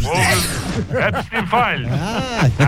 E përstifajnë Ha, ha,